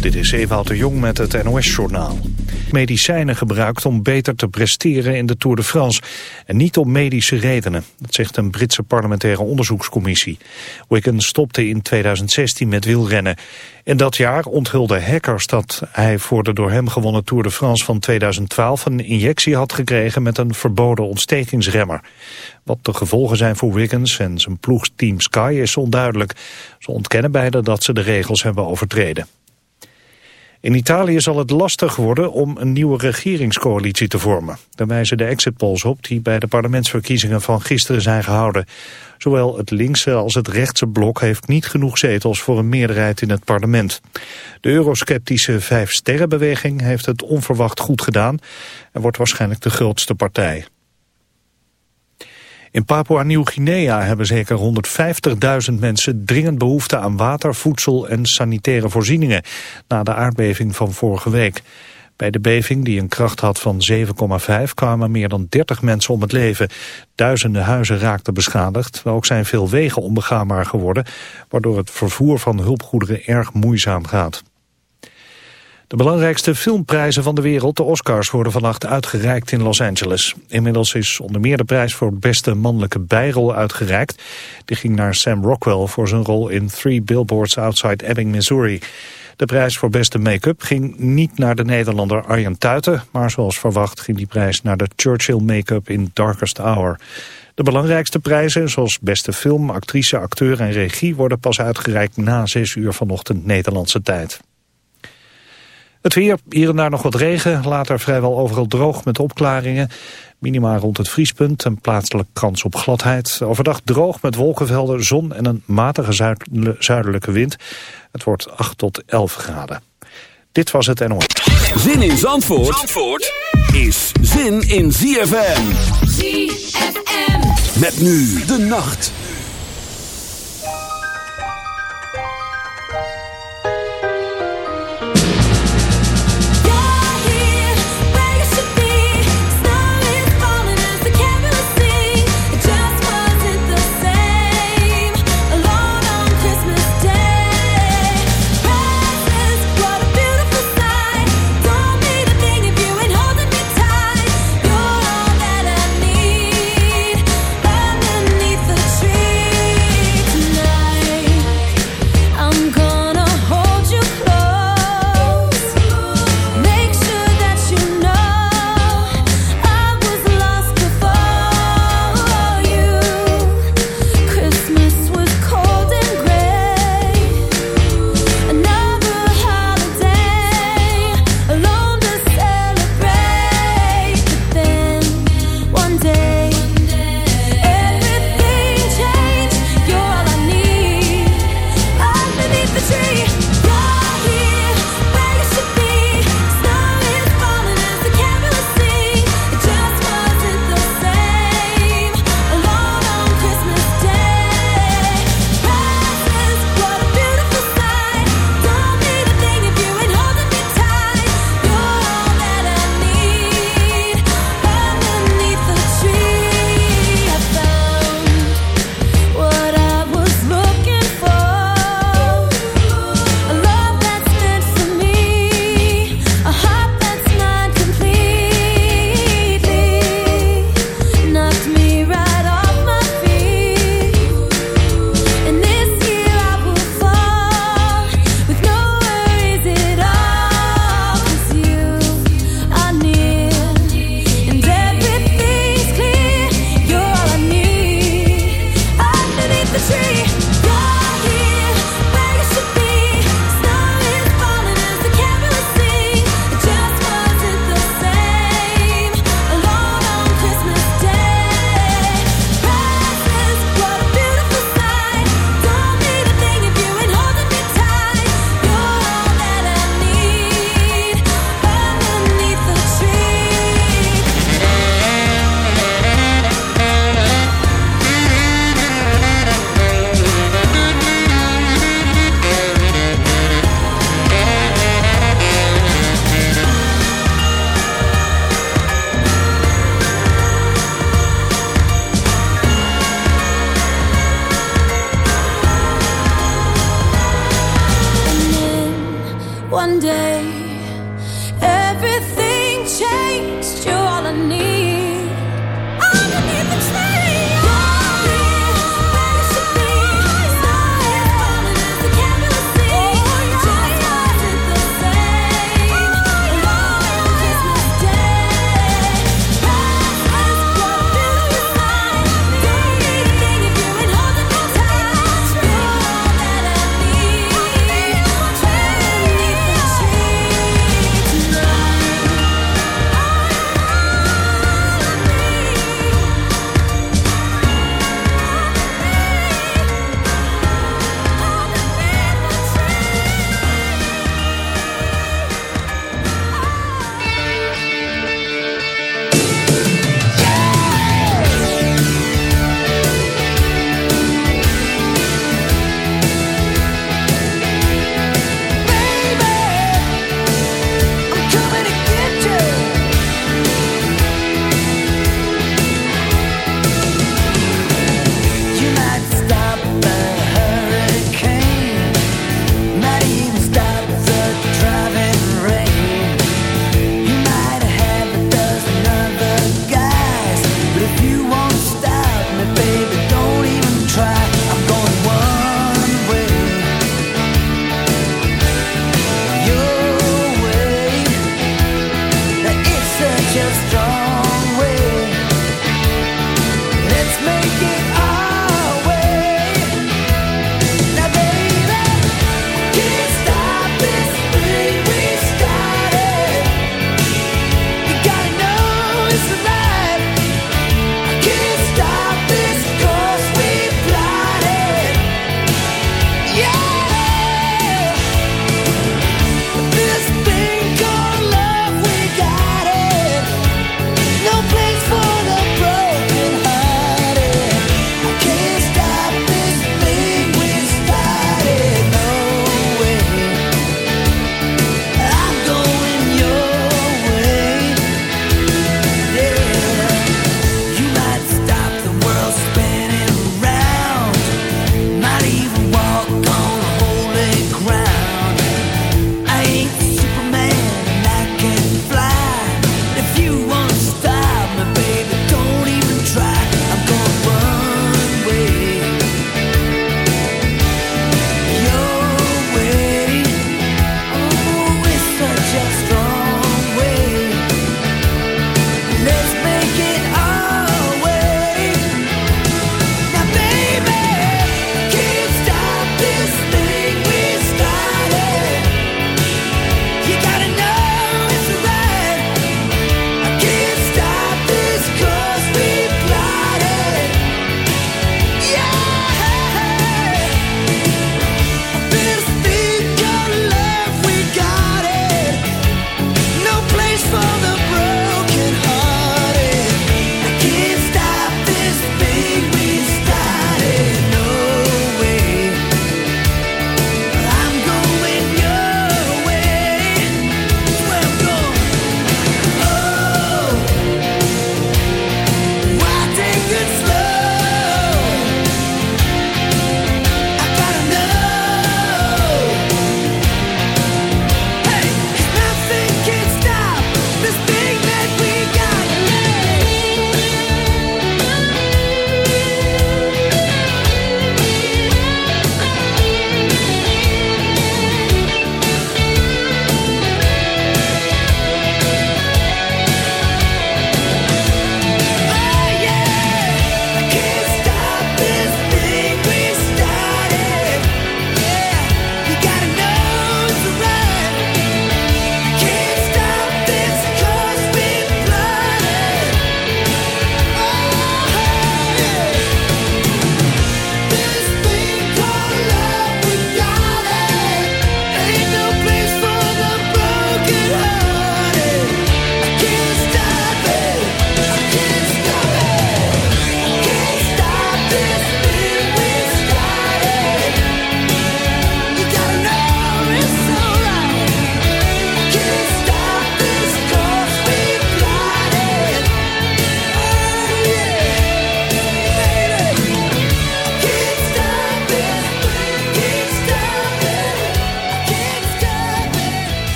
Dit is Ewout de Jong met het NOS-journaal. Medicijnen gebruikt om beter te presteren in de Tour de France. En niet om medische redenen. Dat zegt een Britse parlementaire onderzoekscommissie. Wiggins stopte in 2016 met wielrennen. In dat jaar onthulde hackers dat hij voor de door hem gewonnen Tour de France van 2012 een injectie had gekregen met een verboden ontstekingsremmer. Wat de gevolgen zijn voor Wiggins en zijn ploegsteam Sky is onduidelijk. Ze ontkennen beide dat ze de regels hebben overtreden. In Italië zal het lastig worden om een nieuwe regeringscoalitie te vormen. Daar wijzen de exit polls op die bij de parlementsverkiezingen van gisteren zijn gehouden. Zowel het linkse als het rechtse blok heeft niet genoeg zetels voor een meerderheid in het parlement. De eurosceptische Vijf-Sterrenbeweging heeft het onverwacht goed gedaan en wordt waarschijnlijk de grootste partij. In Papua-Nieuw-Guinea hebben zeker 150.000 mensen dringend behoefte aan water, voedsel en sanitaire voorzieningen na de aardbeving van vorige week. Bij de beving, die een kracht had van 7,5, kwamen meer dan 30 mensen om het leven. Duizenden huizen raakten beschadigd, ook zijn veel wegen onbegaanbaar geworden, waardoor het vervoer van hulpgoederen erg moeizaam gaat. De belangrijkste filmprijzen van de wereld, de Oscars, worden vannacht uitgereikt in Los Angeles. Inmiddels is onder meer de prijs voor beste mannelijke bijrol uitgereikt. Die ging naar Sam Rockwell voor zijn rol in Three Billboards Outside Ebbing, Missouri. De prijs voor beste make-up ging niet naar de Nederlander Arjen Tuiten, maar zoals verwacht ging die prijs naar de Churchill make-up in Darkest Hour. De belangrijkste prijzen, zoals beste film, actrice, acteur en regie, worden pas uitgereikt na 6 uur vanochtend Nederlandse tijd. Het weer, hier en daar nog wat regen, later vrijwel overal droog met opklaringen. Minima rond het vriespunt en plaatselijk kans op gladheid. Overdag droog met wolkenvelden, zon en een matige zuidelijke wind. Het wordt 8 tot 11 graden. Dit was het NOS. Zin in Zandvoort, Zandvoort is zin in ZFM. ZFM. Met nu de nacht.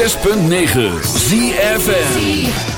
106.9 ZFN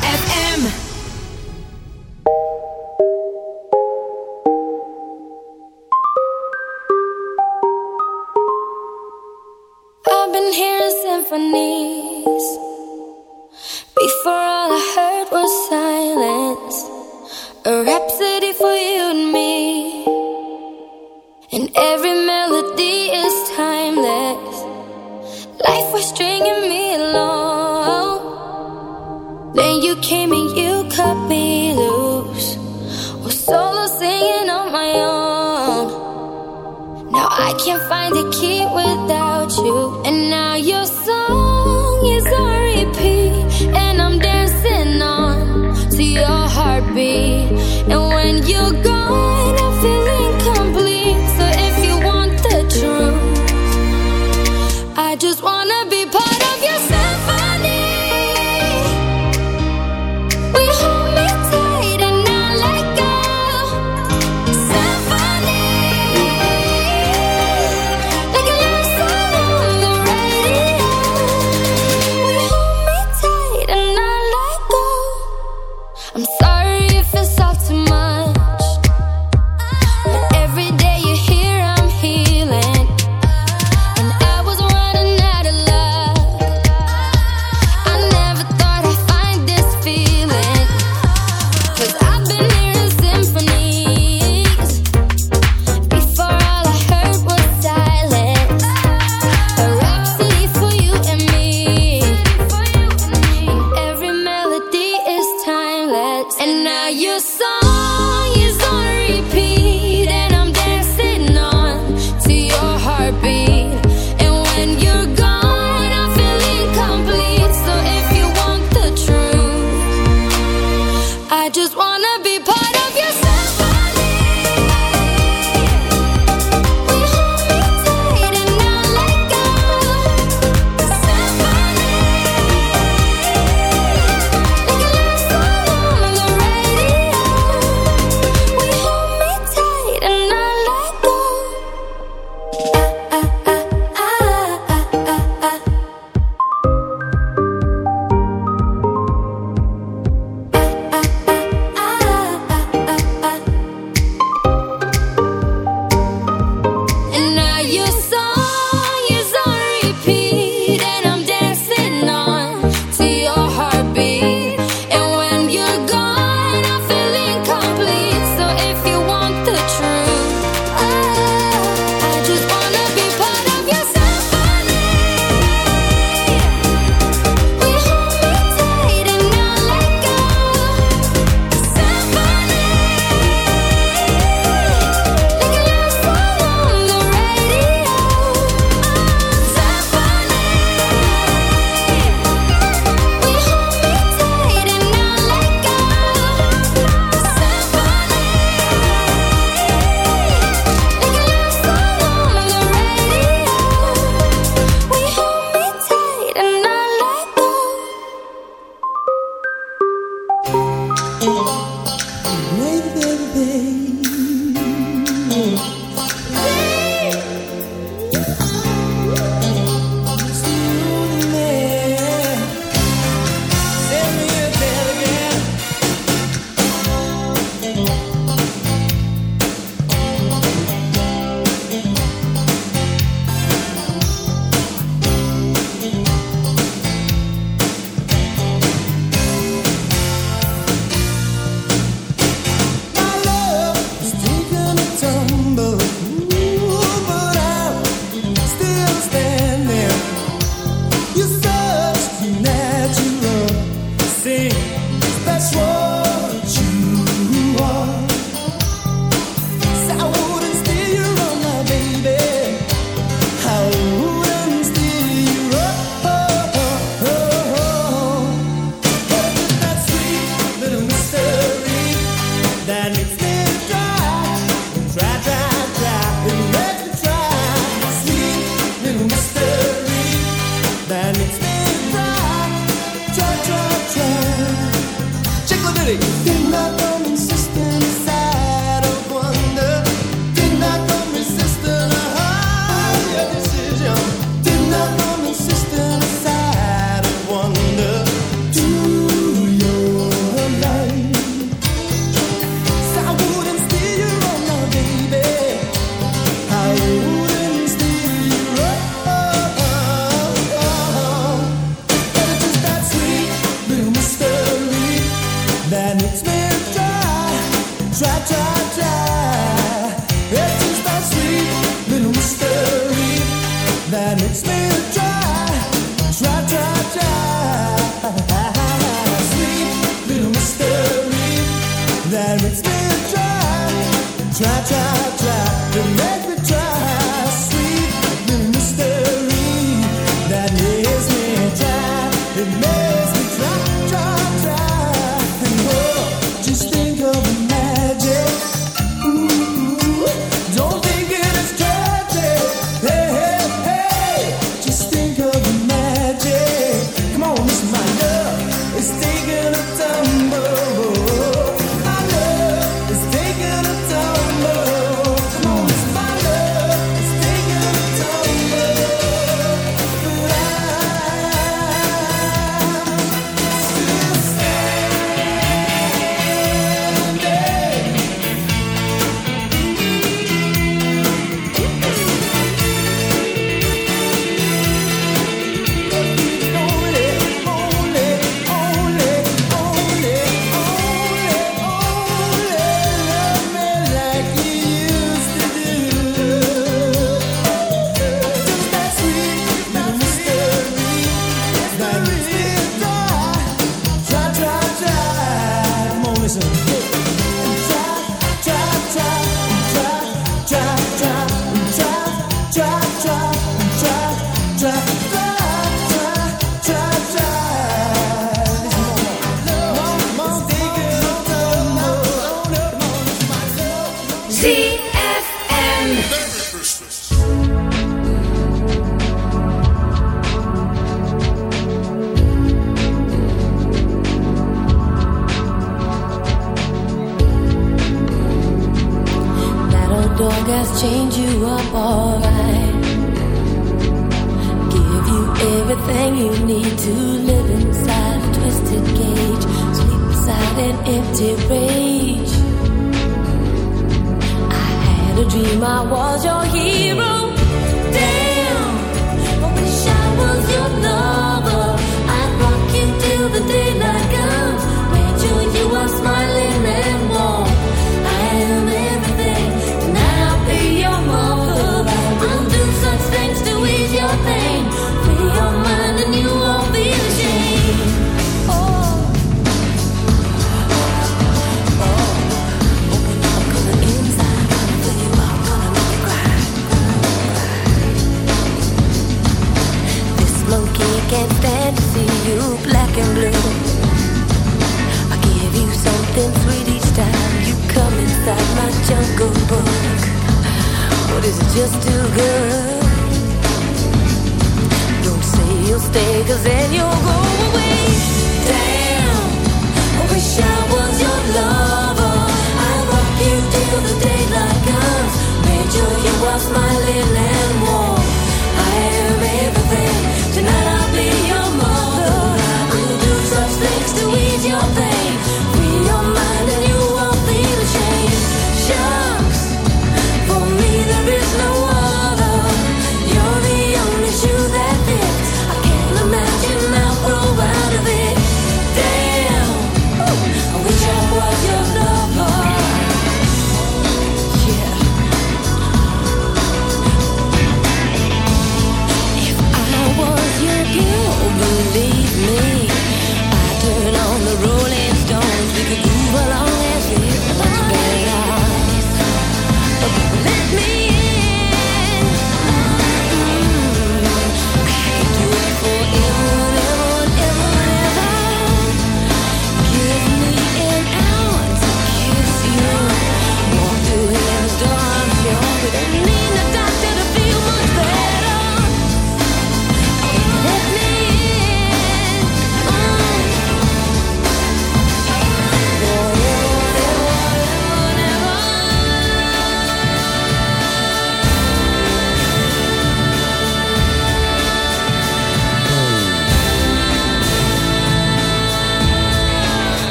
prison.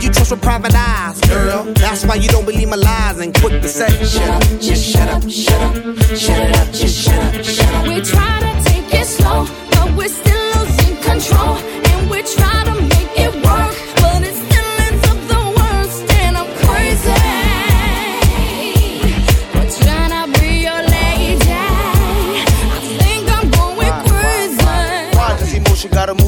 You trust with private eyes, girl? That's why you don't believe my lies and quick to say, shut up, just shut up, shut up, shut it up, just shut up, shut up. We try to take it slow, but we're still losing control. And we try to make it work, but it still ends up the worst. And I'm crazy. We're trying to be your lady. I think I'm going crazy. Why does emotion gotta move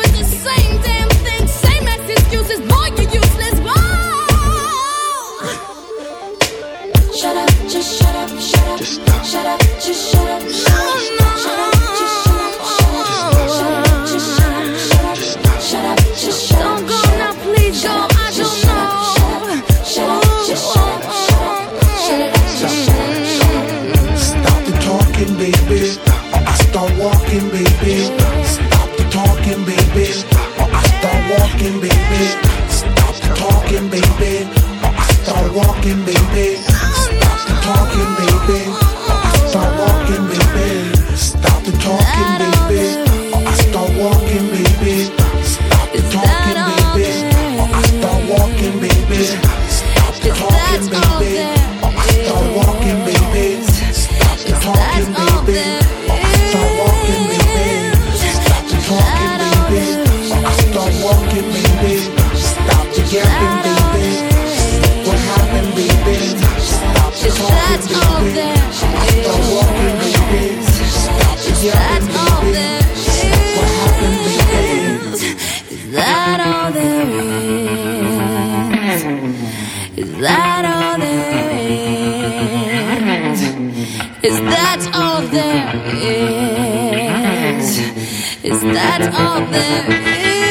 Is that all there is?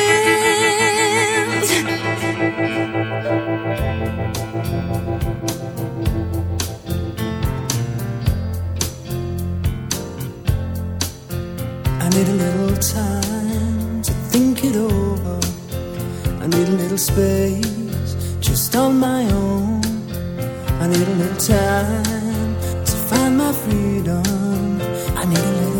I need a little time to think it over. I need a little space just on my own. I need a little time to find my freedom. I need a little.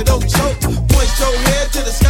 you don't choke. Point your head to the sky.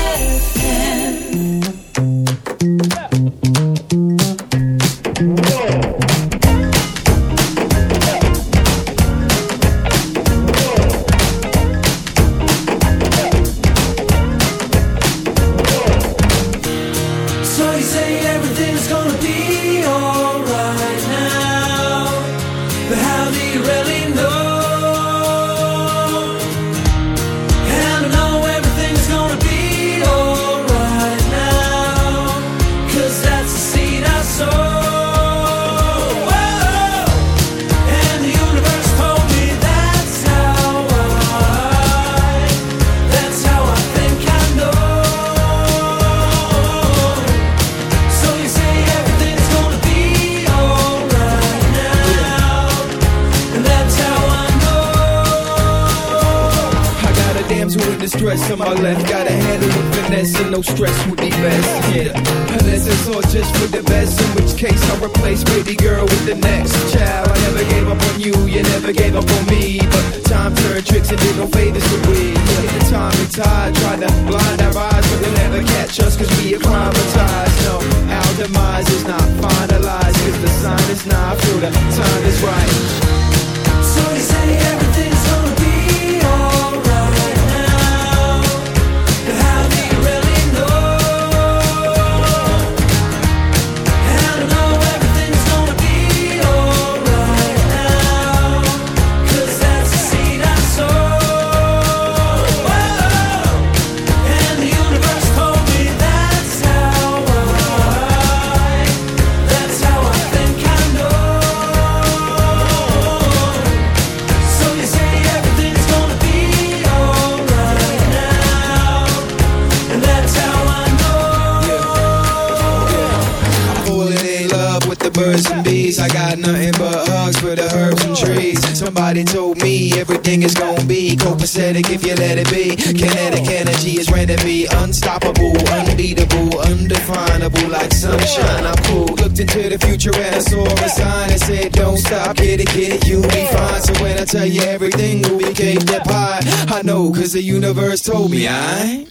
get, you'll be fine. So when I tell you everything, we can't get by. I know, cause the universe told me, I.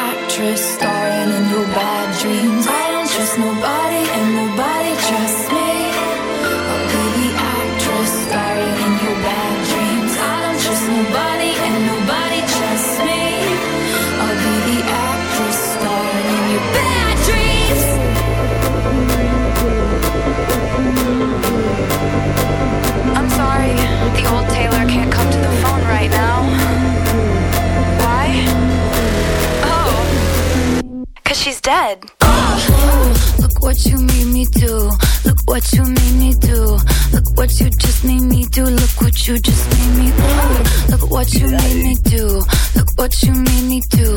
said. Oh, look what you made me do. Look what you made me do. Look what you just made me do. Look what you just made me do. Look what you made me do. Look what you made me do.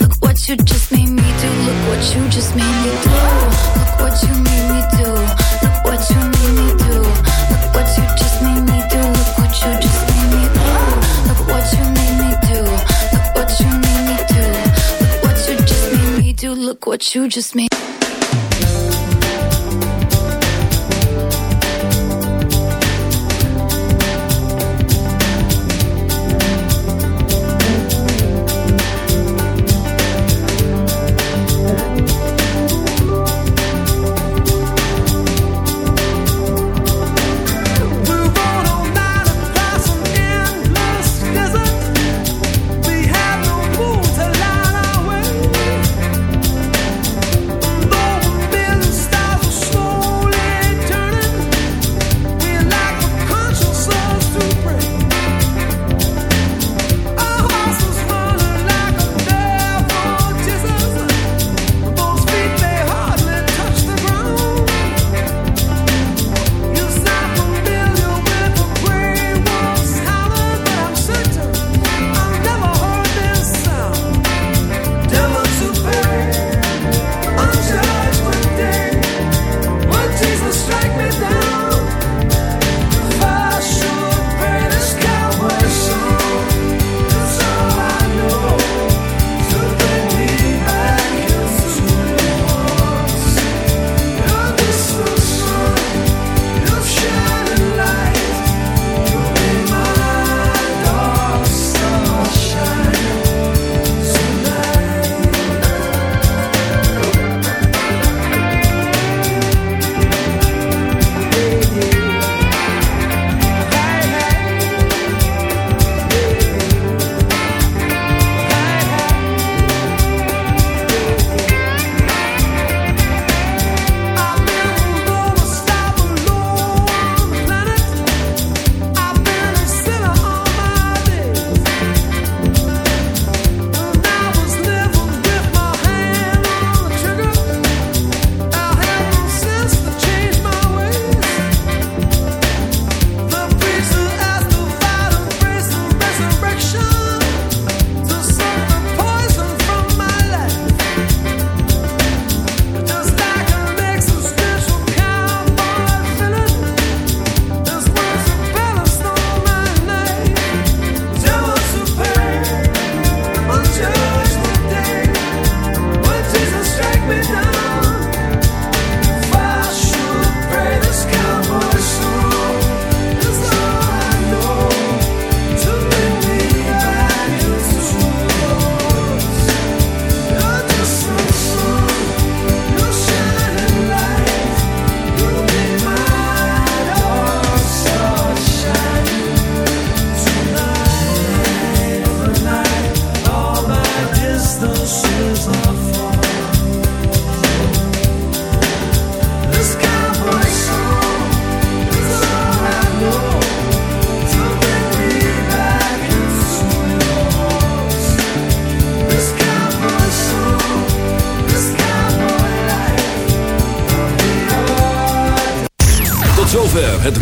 Look what you just made me do. Look what you just made me do. Look what you made me do. you just made